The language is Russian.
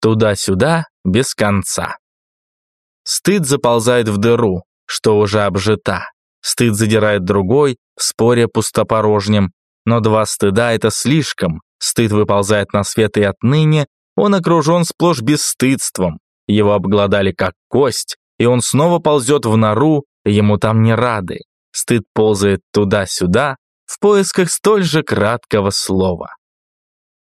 Туда-сюда, без конца. Стыд заползает в дыру, что уже обжита. Стыд задирает другой, в споре пустопорожнем. Но два стыда — это слишком. Стыд выползает на свет и отныне он окружен сплошь бесстыдством. Его обглодали как кость, и он снова ползет в нору, ему там не рады. Стыд ползает туда-сюда в поисках столь же краткого слова.